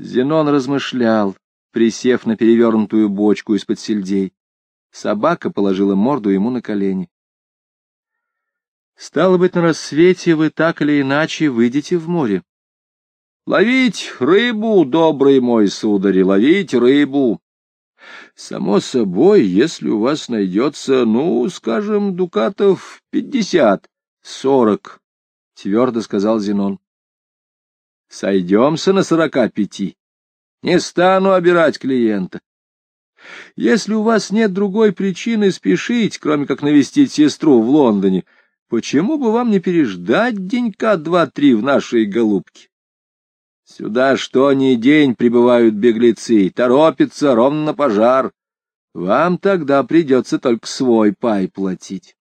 Зенон размышлял, присев на перевернутую бочку из-под сельдей. Собака положила морду ему на колени. Стало быть, на рассвете вы так или иначе выйдете в море. Ловить рыбу, добрый мой сударь, ловить рыбу. Само собой, если у вас найдется, ну, скажем, дукатов пятьдесят, сорок, — твердо сказал Зенон. Сойдемся на сорока пяти. Не стану обирать клиента. Если у вас нет другой причины спешить, кроме как навестить сестру в Лондоне, почему бы вам не переждать денька два-три в нашей голубке? Сюда что ни день прибывают беглецы, торопятся ровно на пожар. Вам тогда придется только свой пай платить.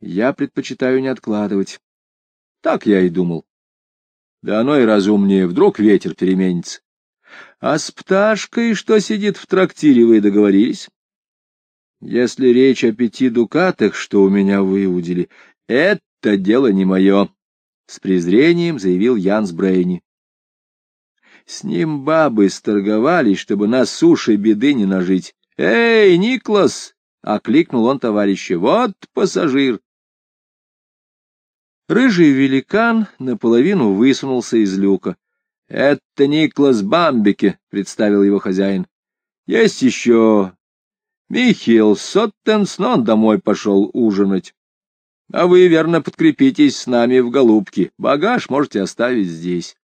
Я предпочитаю не откладывать. Так я и думал. Да оно и разумнее, вдруг ветер переменится. А с пташкой, что сидит в трактире, вы договорились? Если речь о пяти дукатах, что у меня выудили, это дело не мое, — с презрением заявил Янс Брейни. С ним бабы сторговались, чтобы на суше беды не нажить. «Эй, Никлас!» — окликнул он товарища. «Вот пассажир!» Рыжий великан наполовину высунулся из люка. — Это Никлас Бамбике, — представил его хозяин. — Есть еще Михаил Соттенс, домой пошел ужинать. А вы, верно, подкрепитесь с нами в голубке. Багаж можете оставить здесь.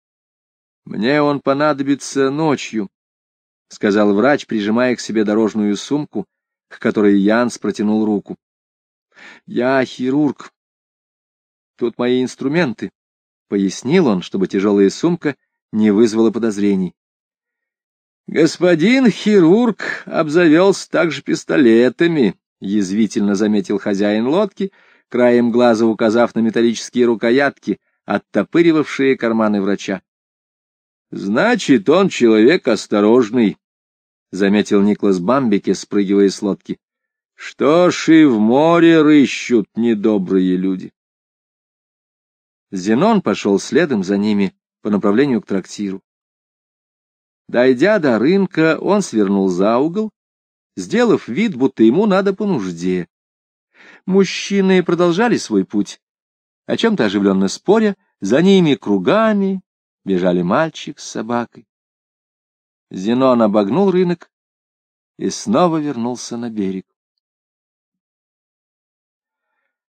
— Мне он понадобится ночью, — сказал врач, прижимая к себе дорожную сумку, к которой Янс протянул руку. — Я хирург. Тут мои инструменты, — пояснил он, чтобы тяжелая сумка не вызвала подозрений. Господин хирург обзавелся также пистолетами, — язвительно заметил хозяин лодки, краем глаза указав на металлические рукоятки, оттопыривавшие карманы врача. — Значит, он человек осторожный, — заметил Никлас Бамбике, спрыгивая с лодки. — Что ж и в море рыщут недобрые люди. Зенон пошел следом за ними по направлению к трактиру. Дойдя до рынка, он свернул за угол, сделав вид, будто ему надо по нужде. Мужчины продолжали свой путь, о чем-то оживленно споря, за ними кругами бежали мальчик с собакой. Зенон обогнул рынок и снова вернулся на берег.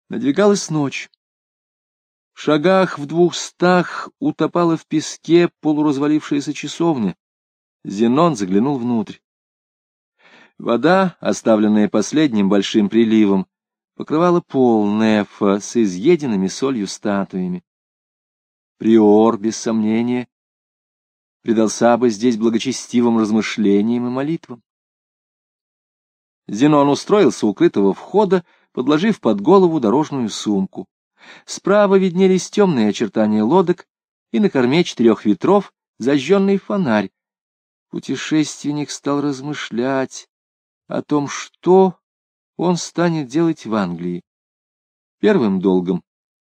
Надвигалась ночь. В шагах в двухстах утопала в песке полуразвалившаяся часовня. Зенон заглянул внутрь. Вода, оставленная последним большим приливом, покрывала пол Нефа с изъеденными солью статуями. Приор, без сомнения, предался бы здесь благочестивым размышлениям и молитвам. Зенон устроился укрытого входа, подложив под голову дорожную сумку. Справа виднелись темные очертания лодок, и на корме четырех ветров зажженный фонарь. Путешественник стал размышлять о том, что он станет делать в Англии. Первым долгом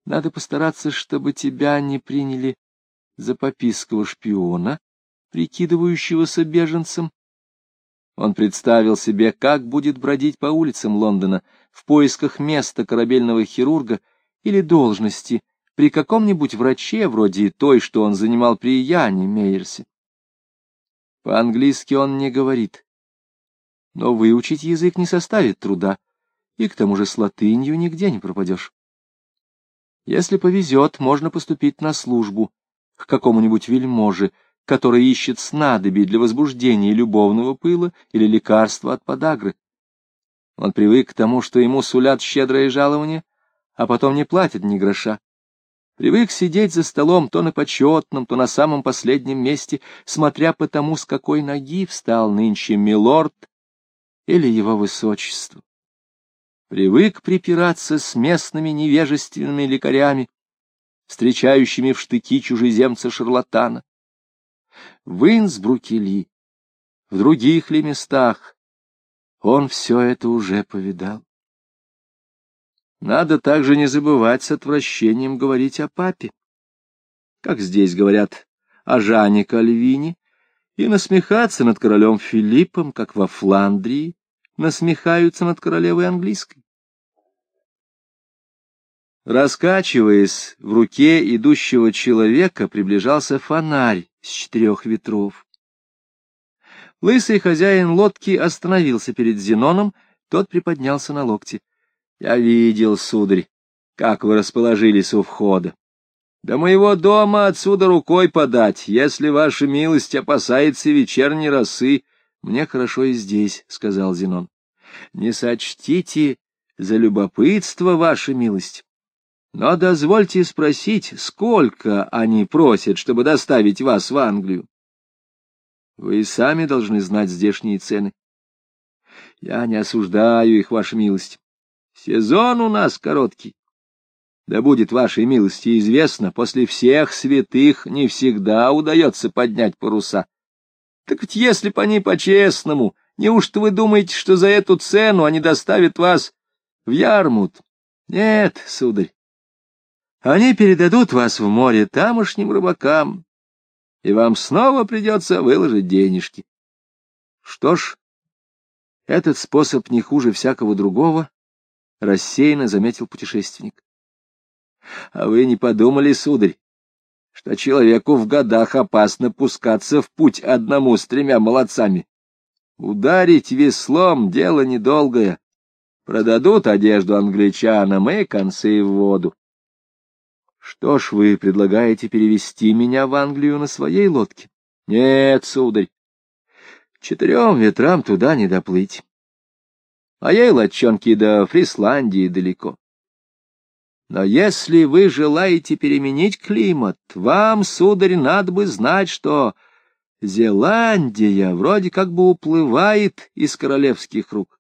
надо постараться, чтобы тебя не приняли за попиского шпиона, прикидывающегося беженцем. Он представил себе, как будет бродить по улицам Лондона в поисках места корабельного хирурга или должности при каком-нибудь враче, вроде той, что он занимал при Яне Мейерсе. По-английски он не говорит, но выучить язык не составит труда, и к тому же с латынью нигде не пропадешь. Если повезет, можно поступить на службу к какому-нибудь вельможе, который ищет снадобий для возбуждения любовного пыла или лекарства от подагры. Он привык к тому, что ему сулят щедрое жалование, а потом не платят ни гроша. Привык сидеть за столом то на почетном, то на самом последнем месте, смотря по тому, с какой ноги встал нынче милорд или его высочество. Привык припираться с местными невежественными лекарями, встречающими в штыки чужеземца-шарлатана. В Инсбруке ли, в других ли местах, он все это уже повидал. Надо также не забывать с отвращением говорить о папе. Как здесь говорят, о Жане Кальвине и насмехаться над королем Филиппом, как во Фландрии насмехаются над королевой английской. Раскачиваясь в руке идущего человека, приближался фонарь с четырех ветров. Лысый хозяин лодки остановился перед Зеноном, тот приподнялся на локте. — Я видел, сударь, как вы расположились у входа. До моего дома отсюда рукой подать, если ваша милость опасается вечерней росы. Мне хорошо и здесь, — сказал Зенон. — Не сочтите за любопытство, ваша милость. Но дозвольте спросить, сколько они просят, чтобы доставить вас в Англию? Вы и сами должны знать здешние цены. Я не осуждаю их, ваша милость. Сезон у нас короткий. Да будет вашей милости известно, после всех святых не всегда удается поднять паруса. Так ведь если бы они по-честному, неужто вы думаете, что за эту цену они доставят вас в Ярмут? Нет, сударь. Они передадут вас в море тамошним рыбакам, и вам снова придется выложить денежки. Что ж, этот способ не хуже всякого другого, — рассеянно заметил путешественник. А вы не подумали, сударь, что человеку в годах опасно пускаться в путь одному с тремя молодцами? Ударить веслом — дело недолгое. Продадут одежду англичанам и концы в воду. Что ж, вы предлагаете перевести меня в Англию на своей лодке? Нет, сударь. Четырем ветрам туда не доплыть. А ей лодчонки до Фрисландии далеко. Но если вы желаете переменить климат, вам, сударь, надо бы знать, что Зеландия вроде как бы уплывает из королевских рук.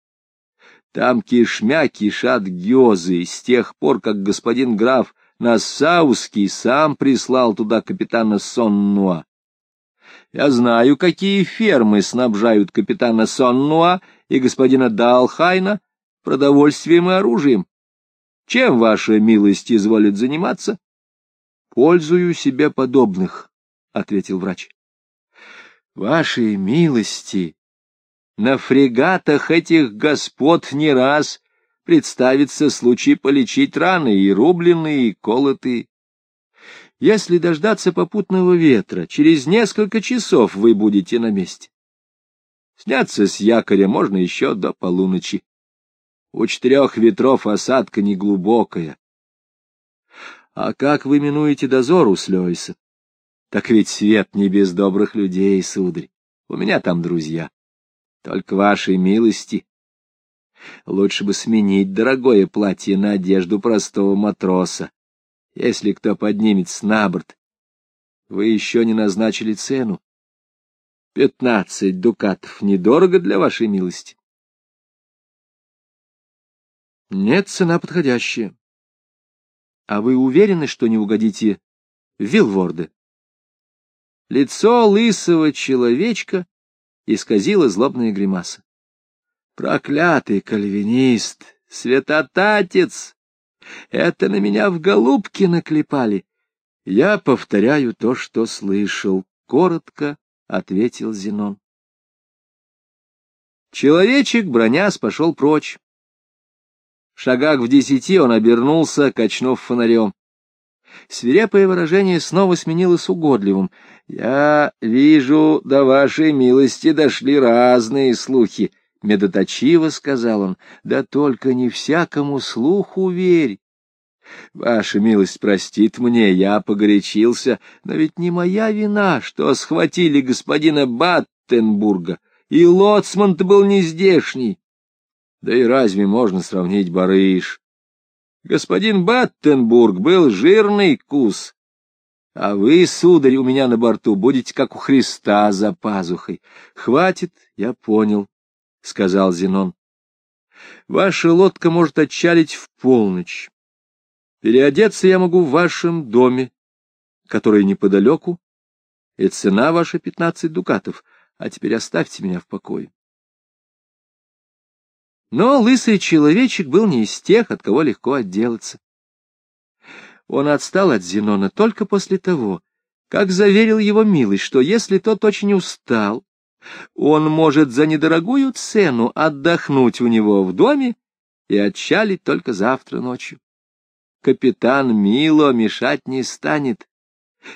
Там кишмя кишат гёзы с тех пор, как господин граф Нассауский сам прислал туда капитана Соннуа. Я знаю, какие фермы снабжают капитана Соннуа и господина Далхайна продовольствием и оружием. Чем ваша милость изволит заниматься? — Пользую себе подобных, — ответил врач. — Вашей милости! На фрегатах этих господ не раз представится случай полечить раны и рубленные, и колотые. Если дождаться попутного ветра, через несколько часов вы будете на месте. Сняться с якоря можно еще до полуночи. У четырех ветров осадка неглубокая. А как вы минуете дозор у Слёйса? Так ведь свет не без добрых людей, сударь. У меня там друзья. Только вашей милости Лучше бы сменить дорогое платье на одежду простого матроса. Если кто поднимется на борт, вы еще не назначили цену. Пятнадцать дукатов недорого для вашей милости. Нет, цена подходящая. А вы уверены, что не угодите в Вилворде? Лицо лысого человечка исказило злобная гримаса. Проклятый кальвинист, святотатец! Это на меня в голубки наклепали. Я повторяю то, что слышал, — коротко ответил Зенон. Человечек, бронясь, пошел прочь. В шагах в десяти он обернулся, качнув фонарем. Свирепое выражение снова сменилось угодливым. — Я вижу, до вашей милости дошли разные слухи. — медоточиво сказал он, — да только не всякому слуху верь. Ваша милость простит мне, я погорячился, но ведь не моя вина, что схватили господина Баттенбурга, и лоцман-то был не здешний. Да и разве можно сравнить барыш? Господин Баттенбург был жирный кус, а вы, сударь, у меня на борту будете как у Христа за пазухой. Хватит, я понял, — сказал Зенон. — Ваша лодка может отчалить в полночь. Переодеться я могу в вашем доме, который неподалеку, и цена ваша пятнадцать дукатов, а теперь оставьте меня в покое. Но лысый человечек был не из тех, от кого легко отделаться. Он отстал от Зенона только после того, как заверил его милость, что если тот очень устал, он может за недорогую цену отдохнуть у него в доме и отчалить только завтра ночью. Капитан Мило мешать не станет,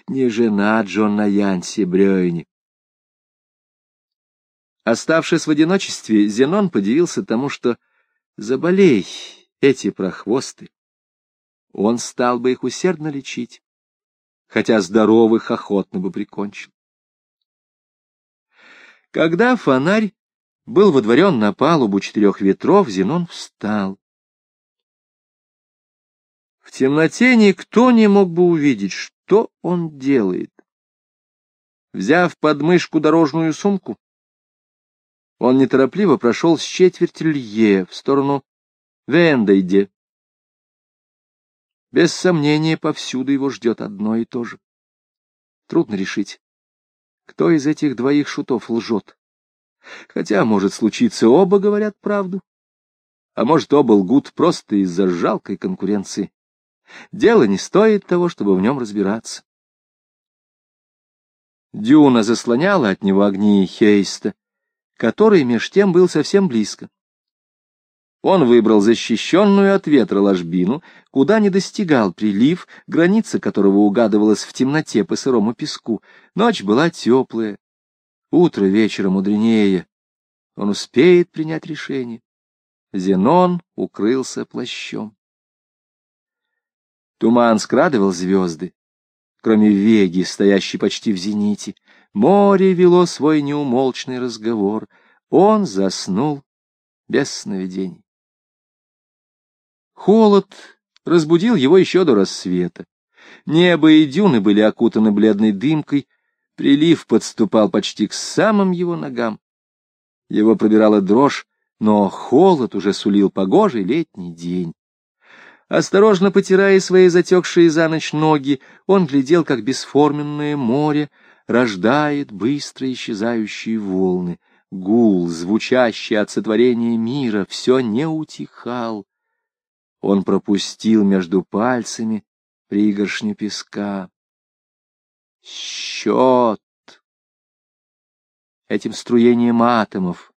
не жена Джона Янси Брёйни. Оставшись в одиночестве, Зенон подивился тому, что заболей эти прохвосты, он стал бы их усердно лечить, хотя здоровых охотно бы прикончил. Когда фонарь был водворен на палубу четырех ветров, Зенон встал. Темноте никто не мог бы увидеть, что он делает. Взяв под мышку дорожную сумку, он неторопливо прошел с четверти лье в сторону Вендейде. Без сомнения, повсюду его ждет одно и то же. Трудно решить, кто из этих двоих шутов лжет. Хотя, может случиться, оба говорят правду. А может, оба лгут просто из-за жалкой конкуренции. Дело не стоит того, чтобы в нем разбираться. Дюна заслоняла от него огни Хейста, который меж тем был совсем близко. Он выбрал защищенную от ветра ложбину, куда не достигал прилив, граница которого угадывалась в темноте по сырому песку. Ночь была теплая, утро вечера мудренее. Он успеет принять решение. Зенон укрылся плащом. Туман скрадывал звезды, кроме Веги, стоящей почти в зените. Море вело свой неумолчный разговор. Он заснул без сновидений. Холод разбудил его еще до рассвета. Небо и дюны были окутаны бледной дымкой, прилив подступал почти к самым его ногам. Его пробирала дрожь, но холод уже сулил погожий летний день. Осторожно потирая свои затекшие за ночь ноги, он глядел, как бесформенное море рождает быстро исчезающие волны. Гул, звучащий от сотворения мира, все не утихал. Он пропустил между пальцами пригоршню песка. Счет! Этим струением атомов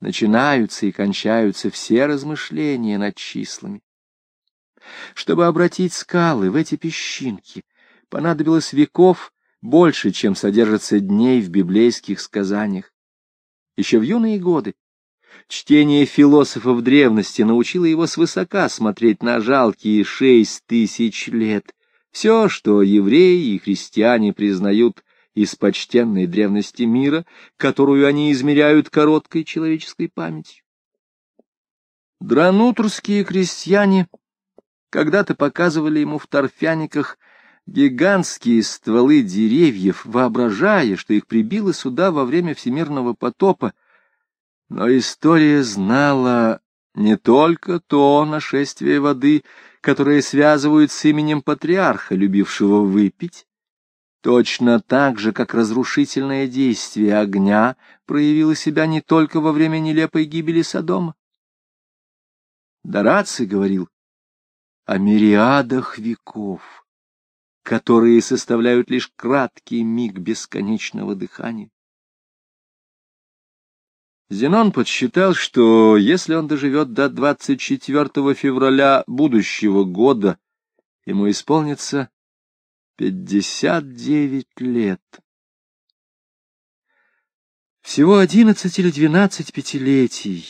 начинаются и кончаются все размышления над числами. Чтобы обратить скалы в эти песчинки, понадобилось веков больше, чем содержится дней в библейских сказаниях. Еще в юные годы Чтение философов древности научило его свысока смотреть на жалкие шесть тысяч лет. Все, что евреи и христиане признают из почтенной древности мира, которую они измеряют короткой человеческой памятью. Дранутурские крестьяне когда-то показывали ему в торфяниках гигантские стволы деревьев, воображая, что их прибило сюда во время всемирного потопа, но история знала не только то нашествие воды, которое связывают с именем патриарха, любившего выпить, точно так же, как разрушительное действие огня проявило себя не только во время нелепой гибели Содома. Дораций говорил о мириадах веков, которые составляют лишь краткий миг бесконечного дыхания. Зенон подсчитал, что если он доживет до 24 февраля будущего года, ему исполнится 59 лет. Всего одиннадцать или двенадцать пятилетий,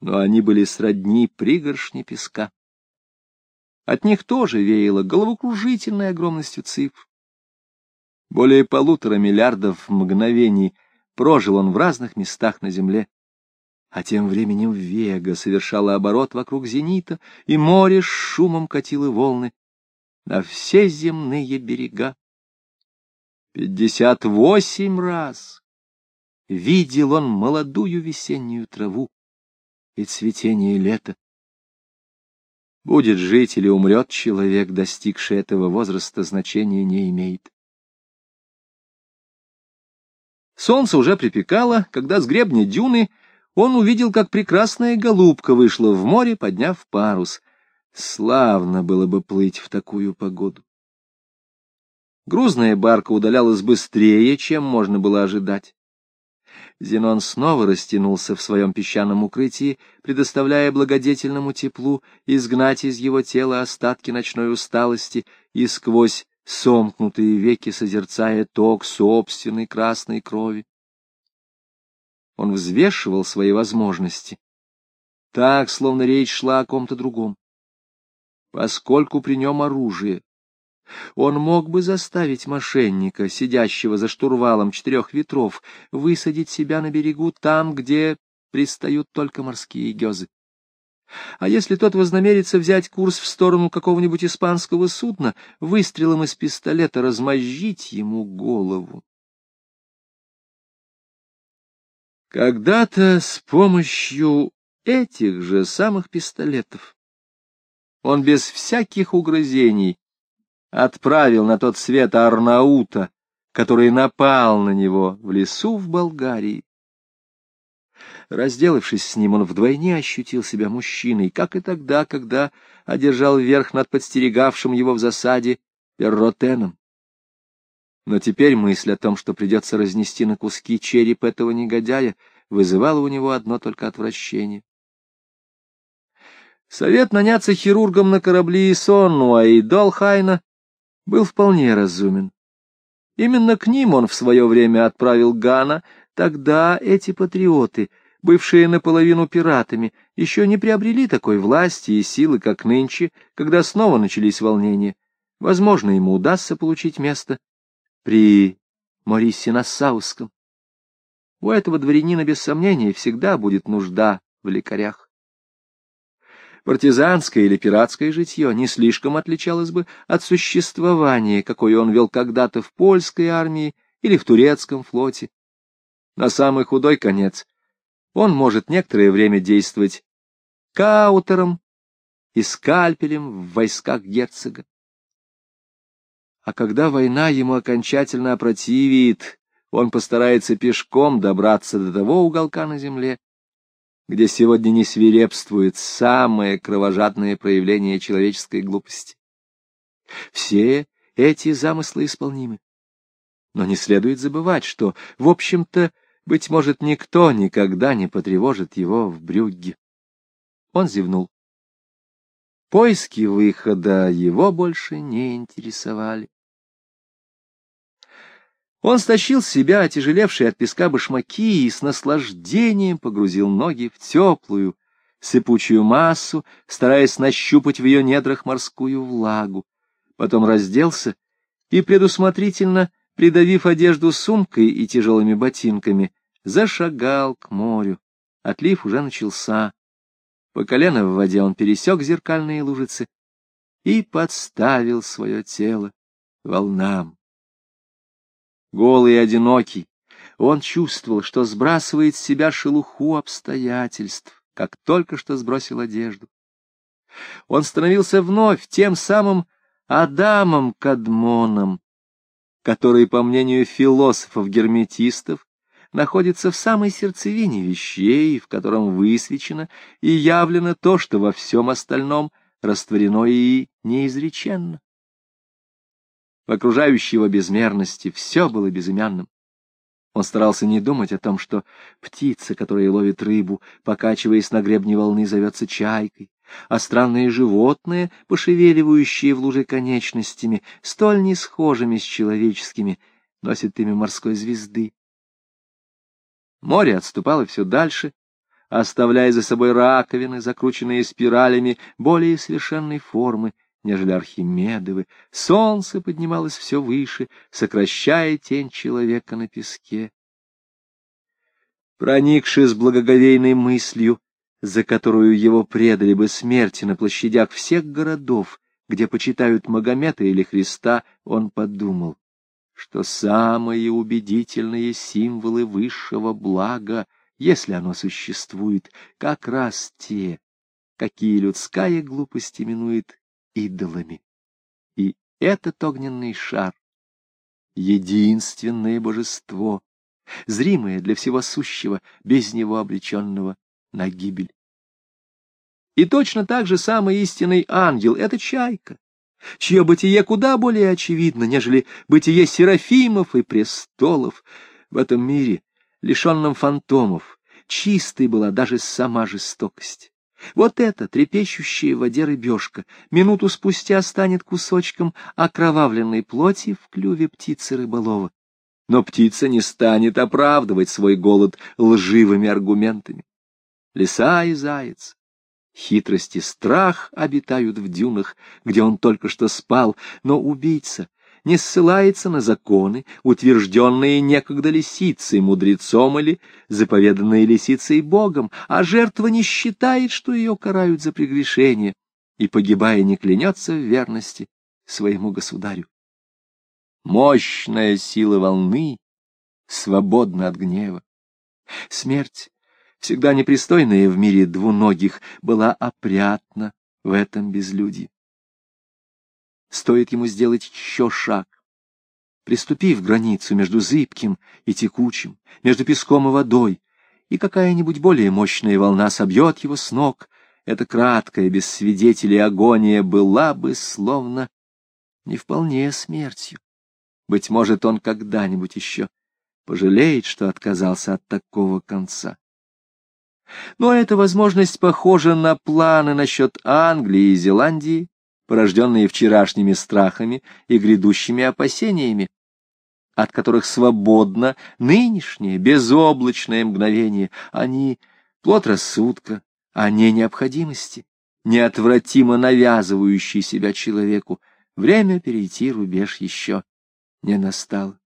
но они были сродни пригоршни песка. От них тоже веяло головокружительной огромностью цифр. Более полутора миллиардов мгновений прожил он в разных местах на Земле. А тем временем Вега совершала оборот вокруг зенита, и море с шумом катило волны на все земные берега. Пятьдесят восемь раз видел он молодую весеннюю траву и цветение лета. Будет жить или умрет человек, достигший этого возраста, значения не имеет. Солнце уже припекало, когда с гребня дюны он увидел, как прекрасная голубка вышла в море, подняв парус. Славно было бы плыть в такую погоду. Грузная барка удалялась быстрее, чем можно было ожидать. Зенон снова растянулся в своем песчаном укрытии, предоставляя благодетельному теплу изгнать из его тела остатки ночной усталости и сквозь сомкнутые веки созерцая ток собственной красной крови. Он взвешивал свои возможности, так, словно речь шла о ком-то другом. Поскольку при нем оружие, он мог бы заставить мошенника, сидящего за штурвалом четырех ветров, высадить себя на берегу там, где пристают только морские гёзы. А если тот вознамерится взять курс в сторону какого-нибудь испанского судна, выстрелом из пистолета размозжить ему голову? Когда-то с помощью этих же самых пистолетов он без всяких угрызений отправил на тот свет Арнаута, который напал на него в лесу в Болгарии. Разделавшись с ним, он вдвойне ощутил себя мужчиной, как и тогда, когда одержал верх над подстерегавшим его в засаде Перротеном. Но теперь мысль о том, что придется разнести на куски череп этого негодяя, вызывала у него одно только отвращение. Совет наняться хирургом на корабли Соннуа и Долхайна был вполне разумен. Именно к ним он в свое время отправил Гана, тогда эти патриоты, бывшие наполовину пиратами, еще не приобрели такой власти и силы, как нынче, когда снова начались волнения. Возможно, ему удастся получить место при Морисе Нассауском. У этого дворянина, без сомнения, всегда будет нужда в лекарях. Партизанское или пиратское житье не слишком отличалось бы от существования, какое он вел когда-то в польской армии или в турецком флоте. На самый худой конец он может некоторое время действовать каутером и скальпелем в войсках герцога. А когда война ему окончательно опротивит, он постарается пешком добраться до того уголка на земле, где сегодня не свирепствует самое кровожадное проявление человеческой глупости. Все эти замыслы исполнимы. Но не следует забывать, что, в общем-то, быть может, никто никогда не потревожит его в брюгге. Он зевнул. Поиски выхода его больше не интересовали. Он стащил с себя отяжелевшие от песка башмаки и с наслаждением погрузил ноги в теплую, сыпучую массу, стараясь нащупать в ее недрах морскую влагу. Потом разделся и, предусмотрительно придавив одежду сумкой и тяжелыми ботинками, зашагал к морю. Отлив уже начался. По колено в воде он пересек зеркальные лужицы и подставил свое тело волнам голый и одинокий, он чувствовал, что сбрасывает с себя шелуху обстоятельств, как только что сбросил одежду. Он становился вновь тем самым Адамом Кадмоном, который, по мнению философов-герметистов, находится в самой сердцевине вещей, в котором высвечено и явлено то, что во всем остальном растворено и неизреченно. В окружающей его безмерности все было безымянным. Он старался не думать о том, что птица, которая ловит рыбу, покачиваясь на гребне волны, зовется чайкой, а странные животные, пошевеливающие в луже конечностями, столь не схожими с человеческими, носят имя морской звезды. Море отступало все дальше, оставляя за собой раковины, закрученные спиралями более совершенной формы, нежели Архимедовы. Солнце поднималось все выше, сокращая тень человека на песке. Проникшись благоговейной мыслью, за которую его предали бы смерти на площадях всех городов, где почитают Магомета или Христа, он подумал, что самые убедительные символы высшего блага, если оно существует, как раз те, какие людская глупость именует идолами. И этот огненный шар — единственное божество, зримое для всего сущего, без него обреченного на гибель. И точно так же самый истинный ангел — это чайка, чье бытие куда более очевидно, нежели бытие серафимов и престолов. В этом мире, лишенном фантомов, чистой была даже сама жестокость. Вот эта трепещущая в воде рыбешка минуту спустя станет кусочком окровавленной плоти в клюве птицы рыболова. Но птица не станет оправдывать свой голод лживыми аргументами. Лиса и заяц, хитрость и страх обитают в дюнах, где он только что спал, но убийца не ссылается на законы, утвержденные некогда лисицей, мудрецом или заповеданные лисицей Богом, а жертва не считает, что ее карают за прегрешение, и, погибая, не клянется в верности своему государю. Мощная сила волны свободна от гнева. Смерть, всегда непристойная в мире двуногих, была опрятна в этом безлюдье. Стоит ему сделать еще шаг. Приступив границу между зыбким и текучим, между песком и водой, и какая-нибудь более мощная волна собьет его с ног, эта краткая, без свидетелей агония была бы словно не вполне смертью. Быть может, он когда-нибудь еще пожалеет, что отказался от такого конца. Но эта возможность похожа на планы насчет Англии и Зеландии, порожденные вчерашними страхами и грядущими опасениями, от которых свободно нынешнее безоблачное мгновение. Они — плод рассудка, а не необходимости, неотвратимо навязывающие себя человеку. Время перейти рубеж еще не настало.